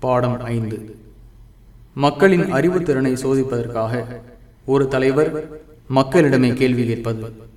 பாடம் ஐந்து. மக்களின் அறிவுத்திறனை சோதிப்பதற்காக ஒரு தலைவர் மக்களிடமே கேள்வி கேட்பது.